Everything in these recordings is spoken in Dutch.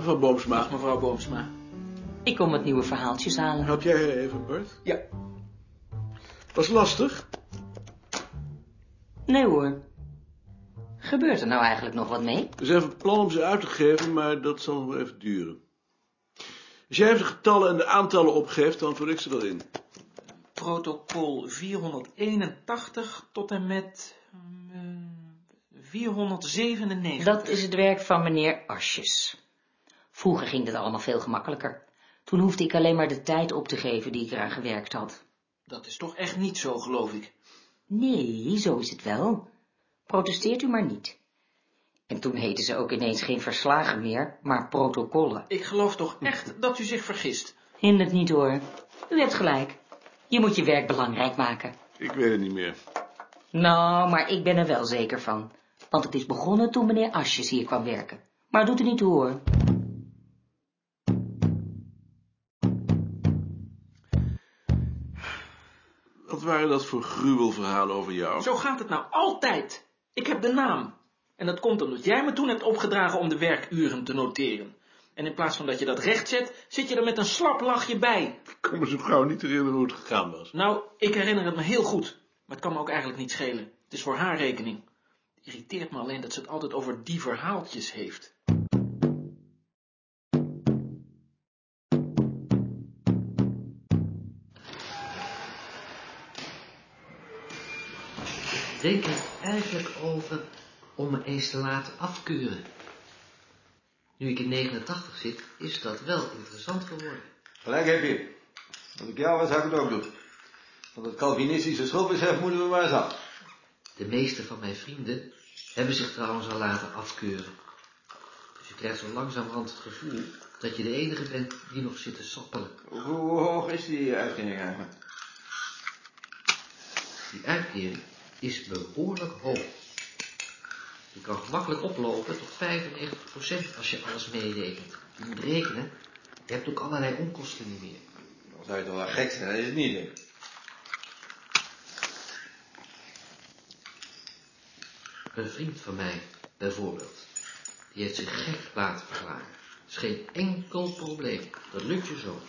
mevrouw Boomsma. Dag mevrouw Boomsma. Ik kom wat nieuwe verhaaltjes halen. Help jij haar even, Bart? Ja. Was lastig? Nee hoor. Gebeurt er nou eigenlijk nog wat mee? We zijn van plan om ze uit te geven, maar dat zal nog wel even duren. Als jij even de getallen en de aantallen opgeeft, dan vul ik ze wel in. Protocol 481 tot en met eh, 497. Dat is het werk van meneer Asjes. Vroeger ging dit allemaal veel gemakkelijker. Toen hoefde ik alleen maar de tijd op te geven die ik eraan gewerkt had. Dat is toch echt niet zo, geloof ik. Nee, zo is het wel. Protesteert u maar niet. En toen heten ze ook ineens geen verslagen meer, maar protocollen. Ik geloof toch echt dat u zich vergist. Hindert niet hoor. U hebt gelijk. Je moet je werk belangrijk maken. Ik weet het niet meer. Nou, maar ik ben er wel zeker van. Want het is begonnen toen meneer Asjes hier kwam werken. Maar doet er niet toe hoor. Wat waren dat voor gruwelverhalen over jou? Zo gaat het nou altijd. Ik heb de naam. En dat komt omdat jij me toen hebt opgedragen om de werkuren te noteren. En in plaats van dat je dat recht zet, zit je er met een slap lachje bij. Ik kan me zo gauw niet herinneren hoe het gegaan was. Nou, ik herinner het me heel goed. Maar het kan me ook eigenlijk niet schelen. Het is voor haar rekening. Het irriteert me alleen dat ze het altijd over die verhaaltjes heeft. Denk er eigenlijk over om me eens te laten afkeuren. Nu ik in 89 zit, is dat wel interessant geworden. Gelijk heb je. Als ik jou was, zou ik het ook doen. Want het Calvinistische schuldbesef moeten we maar eens af. De meeste van mijn vrienden hebben zich trouwens al laten afkeuren. Dus je krijgt zo langzamerhand het gevoel dat je de enige bent die nog zit te sappelen. Hoe, hoe hoog is die uitkering eigenlijk? Die uitkering is behoorlijk hoog. Je kan gemakkelijk oplopen tot 95% als je alles meerekent. Je moet rekenen, je hebt ook allerlei onkosten niet meer. Dan zou je toch wel gek zijn, dat is het niet. Hè? Een vriend van mij, bijvoorbeeld, die heeft zich gek laten verklaren. Dat is geen enkel probleem, dat lukt je zo.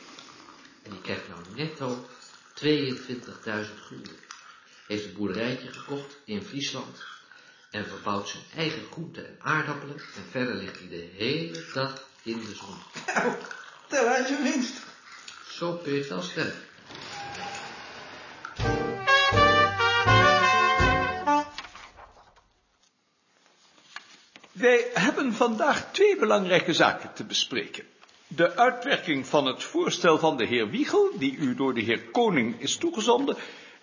En die krijgt nou netto 22.000 gulden. Heeft een boerderijtje gekocht in Friesland en verbouwt zijn eigen groenten en aardappelen en verder ligt hij de hele dag in de zon. Nou, tel uit je winst. Zo kun je het wel stellen. Wij hebben vandaag twee belangrijke zaken te bespreken. De uitwerking van het voorstel van de heer Wiegel, die u door de heer Koning is toegezonden,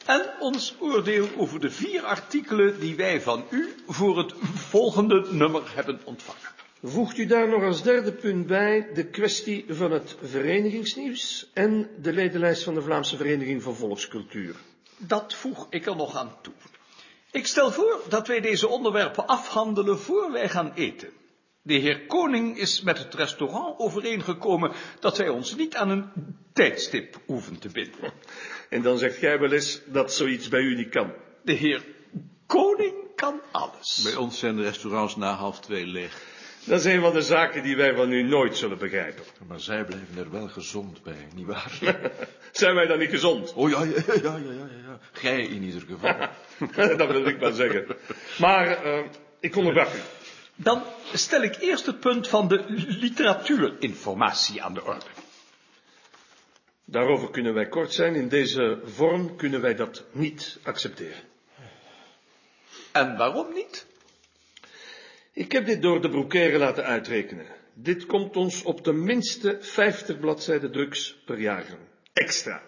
en ons oordeel over de vier artikelen die wij van u voor het volgende nummer hebben ontvangen. Voegt u daar nog als derde punt bij de kwestie van het verenigingsnieuws en de ledenlijst van de Vlaamse Vereniging voor Volkscultuur. Dat voeg ik er nog aan toe. Ik stel voor dat wij deze onderwerpen afhandelen voor wij gaan eten. De heer Koning is met het restaurant overeengekomen dat wij ons niet aan een tijdstip hoeven te binden. En dan zegt jij wel eens dat zoiets bij u niet kan. De heer Koning kan alles. Bij ons zijn de restaurants na half twee leeg. Dat is een van de zaken die wij van u nooit zullen begrijpen. Maar zij blijven er wel gezond bij, nietwaar? Zijn wij dan niet gezond? Oh ja, ja, ja, ja, ja. Gij in ieder geval. dat wil ik maar zeggen. Maar eh, ik onderbrak u. Dan stel ik eerst het punt van de literatuurinformatie aan de orde. Daarover kunnen wij kort zijn. In deze vorm kunnen wij dat niet accepteren. En waarom niet? Ik heb dit door de broekeren laten uitrekenen. Dit komt ons op de minste 50 bladzijden drugs per jaar. Extra.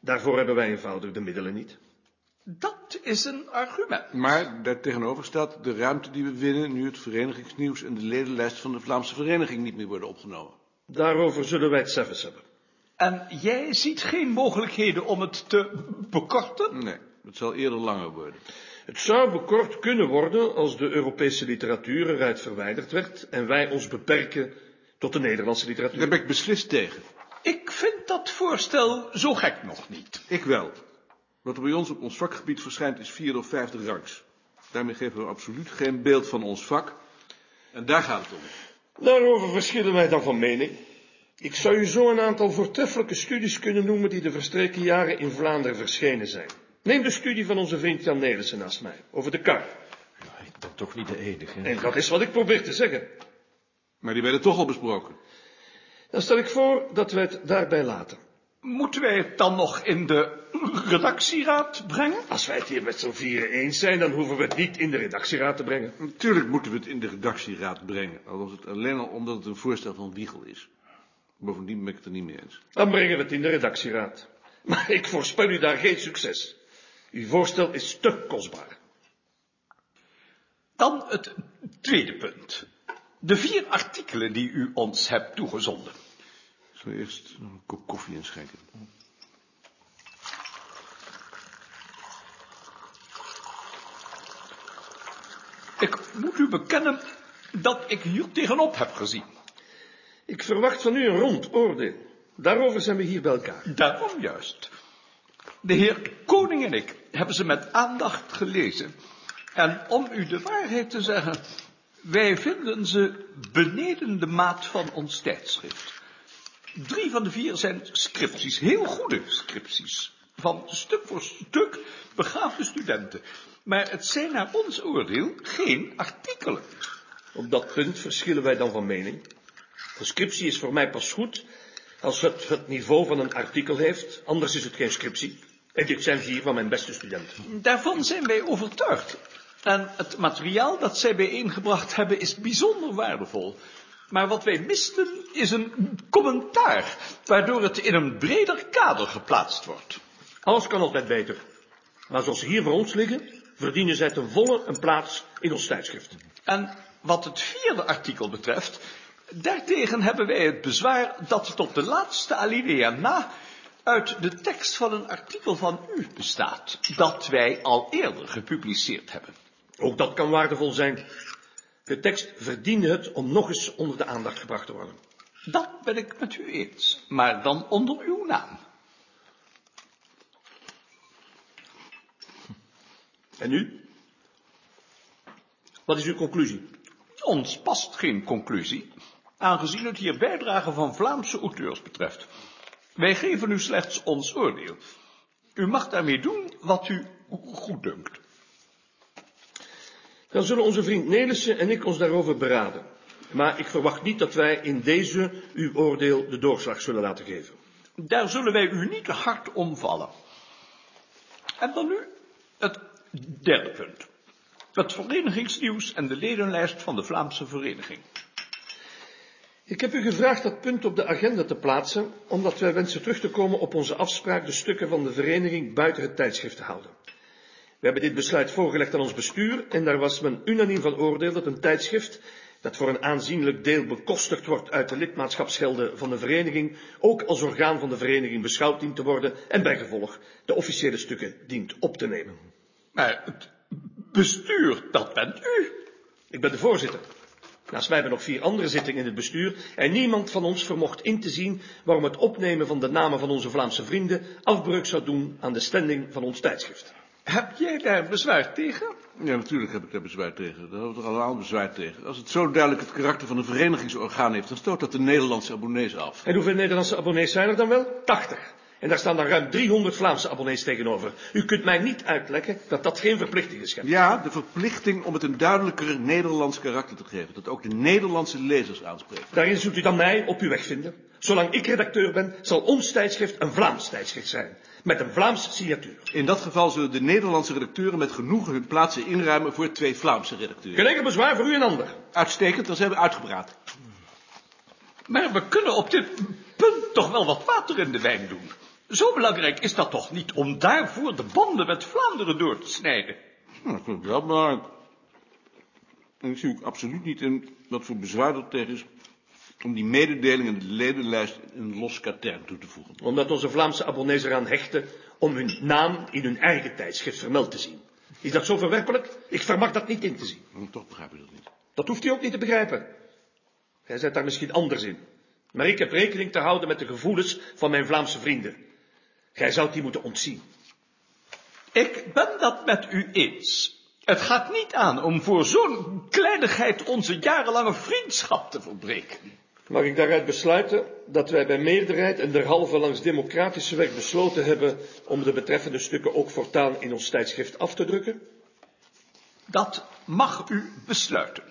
Daarvoor hebben wij eenvoudig de middelen niet. Dat is een argument. Maar daartegenover staat de ruimte die we winnen nu het verenigingsnieuws en de ledenlijst van de Vlaamse Vereniging niet meer worden opgenomen. Daarover zullen wij het zelfs hebben. En jij ziet geen mogelijkheden om het te bekorten? Nee, het zal eerder langer worden. Het zou bekort kunnen worden als de Europese literatuur eruit verwijderd werd en wij ons beperken tot de Nederlandse literatuur. Daar ben ik beslist tegen. Ik vind dat voorstel zo gek nog niet. Ik wel. Wat er bij ons op ons vakgebied verschijnt is vierde of vijfde rangs. Daarmee geven we absoluut geen beeld van ons vak. En daar gaat het om. Daarover verschillen wij dan van mening. Ik zou u zo een aantal voortreffelijke studies kunnen noemen die de verstreken jaren in Vlaanderen verschenen zijn. Neem de studie van onze vriend Jan Nelissen naast mij, over de kar. Ja, ik ben toch niet de enige. En dat is wat ik probeer te zeggen. Maar die werden toch al besproken. Dan stel ik voor dat we het daarbij laten. Moeten wij het dan nog in de redactieraad brengen? Als wij het hier met z'n vieren eens zijn, dan hoeven we het niet in de redactieraad te brengen. Natuurlijk moeten we het in de redactieraad brengen. Al was het alleen al omdat het een voorstel van Wiegel is. Bovendien ben ik het er niet mee eens. Dan brengen we het in de redactieraad. Maar ik voorspel u daar geen succes. Uw voorstel is te kostbaar. Dan het tweede punt. De vier artikelen die u ons hebt toegezonden. Zal eerst een kop koffie inschenken. Ik moet u bekennen dat ik hier tegenop heb gezien. Ik verwacht van u een rond oordeel. Daarover zijn we hier bij elkaar. Daarom juist. De heer Koning en ik hebben ze met aandacht gelezen. En om u de waarheid te zeggen, wij vinden ze beneden de maat van ons tijdschrift. Drie van de vier zijn scripties, heel goede scripties. Van stuk voor stuk begaafde studenten. Maar het zijn naar ons oordeel geen artikelen. Op dat punt verschillen wij dan van mening. Een scriptie is voor mij pas goed als het het niveau van een artikel heeft, anders is het geen scriptie. En dit zijn vier van mijn beste studenten. Daarvan zijn wij overtuigd. En het materiaal dat zij bijeengebracht hebben is bijzonder waardevol. Maar wat wij misten is een commentaar, waardoor het in een breder kader geplaatst wordt. Alles kan altijd beter. Maar zoals ze hier voor ons liggen, verdienen zij ten volle een plaats in ons tijdschrift. En wat het vierde artikel betreft, daartegen hebben wij het bezwaar dat het op de laatste alinea na uit de tekst van een artikel van u bestaat, dat wij al eerder gepubliceerd hebben. Ook dat kan waardevol zijn. De tekst verdiende het om nog eens onder de aandacht gebracht te worden. Dat ben ik met u eens, maar dan onder uw naam. En nu? Wat is uw conclusie? Ons past geen conclusie, aangezien het hier bijdragen van Vlaamse auteurs betreft. Wij geven u slechts ons oordeel. U mag daarmee doen wat u goeddunkt. Dan zullen onze vriend Nelissen en ik ons daarover beraden. Maar ik verwacht niet dat wij in deze uw oordeel de doorslag zullen laten geven. Daar zullen wij u niet hard om vallen. En dan nu het derde punt. Het verenigingsnieuws en de ledenlijst van de Vlaamse Vereniging. Ik heb u gevraagd dat punt op de agenda te plaatsen, omdat wij wensen terug te komen op onze afspraak de stukken van de vereniging buiten het tijdschrift te houden. We hebben dit besluit voorgelegd aan ons bestuur en daar was men unaniem van oordeel dat een tijdschrift, dat voor een aanzienlijk deel bekostigd wordt uit de lidmaatschapsgelden van de vereniging, ook als orgaan van de vereniging beschouwd dient te worden en bijgevolg de officiële stukken dient op te nemen. Maar het bestuur, dat bent u. Ik ben de voorzitter. Naast mij hebben nog vier andere zittingen in het bestuur en niemand van ons vermocht in te zien waarom het opnemen van de namen van onze Vlaamse vrienden afbreuk zou doen aan de standing van ons tijdschrift. Heb jij daar bezwaar tegen? Ja, natuurlijk heb ik daar bezwaar tegen. Daar hebben we toch allemaal bezwaar tegen. Als het zo duidelijk het karakter van een verenigingsorgaan heeft, dan stoot dat de Nederlandse abonnees af. En hoeveel Nederlandse abonnees zijn er dan wel? 80. En daar staan dan ruim 300 Vlaamse abonnees tegenover. U kunt mij niet uitleggen dat dat geen verplichting is. Ja, de verplichting om het een duidelijker Nederlands karakter te geven. Dat ook de Nederlandse lezers aanspreekt. Daarin zult u dan mij op uw weg vinden. Zolang ik redacteur ben, zal ons tijdschrift een Vlaams tijdschrift zijn. Met een Vlaams signatuur. In dat geval zullen de Nederlandse redacteuren met genoegen hun plaatsen inruimen voor twee Vlaamse redacteuren. Geen enkel bezwaar voor u en ander. Uitstekend, dan zijn we uitgepraat. Maar we kunnen op dit punt toch wel wat water in de wijn doen. Zo belangrijk is dat toch niet om daarvoor de banden met Vlaanderen door te snijden? Nou, dat vind ik wel belangrijk. En ik zie ook absoluut niet in wat voor bezwaar er tegen is om die mededeling in de ledenlijst in een los katern toe te voegen. Omdat onze Vlaamse abonnees eraan hechten om hun naam in hun eigen tijdschrift vermeld te zien. Is dat zo verwerpelijk? Ik vermag dat niet in te zien. Maar toch begrijp ik dat niet. Dat hoeft u ook niet te begrijpen. Gij zet daar misschien anders in. Maar ik heb rekening te houden met de gevoelens van mijn Vlaamse vrienden. Gij zou die moeten ontzien. Ik ben dat met u eens. Het gaat niet aan om voor zo'n kleinigheid onze jarenlange vriendschap te verbreken. Mag ik daaruit besluiten dat wij bij meerderheid en derhalve langs democratische weg besloten hebben om de betreffende stukken ook voortaan in ons tijdschrift af te drukken? Dat mag u besluiten.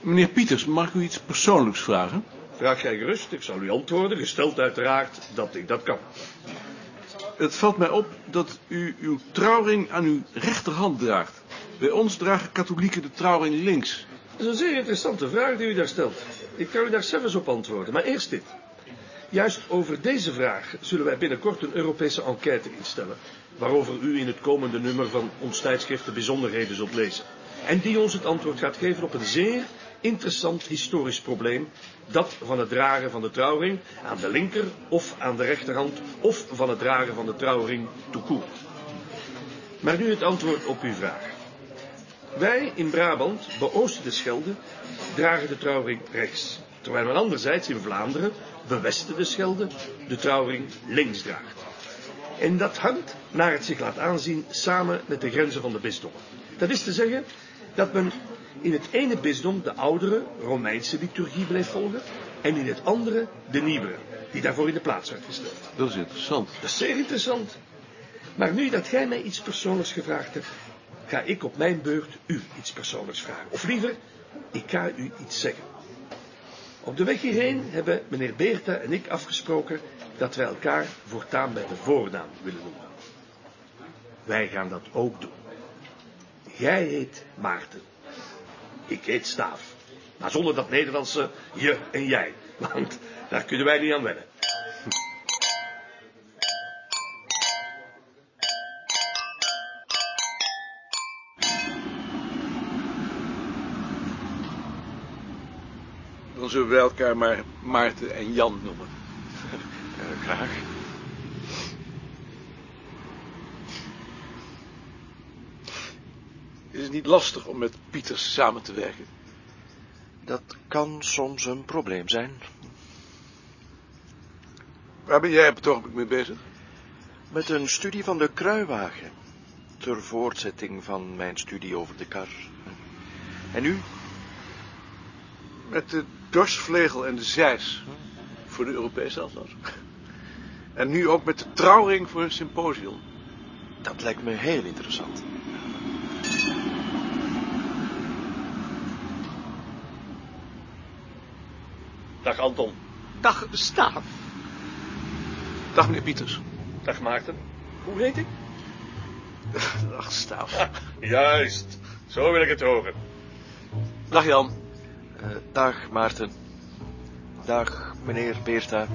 Meneer Pieters, mag ik u iets persoonlijks vragen? Vraag jij gerust, ik zal u antwoorden, gesteld uiteraard dat ik dat kan. Het valt mij op dat u uw trouwring aan uw rechterhand draagt. Bij ons dragen katholieken de trouwring links. Dat is een zeer interessante vraag die u daar stelt. Ik kan u daar zelfs op antwoorden, maar eerst dit. Juist over deze vraag zullen wij binnenkort een Europese enquête instellen, waarover u in het komende nummer van ons tijdschrift de bijzonderheden zult lezen. En die ons het antwoord gaat geven op een zeer interessant historisch probleem, dat van het dragen van de trouwring aan de linker of aan de rechterhand, of van het dragen van de trouwring court. Maar nu het antwoord op uw vraag. Wij in Brabant, beoosten de Schelde, dragen de trouwring rechts, terwijl men anderzijds in Vlaanderen, bewesten de Schelde, de trouwring links draagt. En dat hangt, naar het zich laat aanzien, samen met de grenzen van de bisdommen. Dat is te zeggen dat men in het ene bisdom de oudere Romeinse liturgie bleef volgen en in het andere de nieuwere, die daarvoor in de plaats werd gesteld. Dat is interessant. Dat is zeer interessant. Maar nu dat jij mij iets persoonlijks gevraagd hebt, ga ik op mijn beurt u iets persoonlijks vragen. Of liever, ik ga u iets zeggen. Op de weg hierheen hebben meneer Beerta en ik afgesproken dat wij elkaar voortaan bij de voornaam willen noemen. Wij gaan dat ook doen. Jij heet Maarten. Ik heet Staaf. Maar zonder dat Nederlandse je en jij. Want daar kunnen wij niet aan wennen. Dan zullen we elkaar maar Maarten en Jan noemen. Eh, graag. Is het niet lastig om met Pieters samen te werken? Dat kan soms een probleem zijn. Waar ben jij op het ogenblik mee bezig? Met een studie van de kruiwagen. Ter voortzetting van mijn studie over de kar. En u? Met de dorsvlegel en de zeis. Voor de Europese atlas. En nu ook met de trouwring voor een symposium. Dat lijkt me heel interessant. Dag Anton. Dag, Staaf. Dag meneer Pieters. Dag Maarten. Hoe heet ik? Dag Staaf. Juist. Zo wil ik het horen. Dag Jan. Eh, dag, Maarten. Dag, meneer Beerta.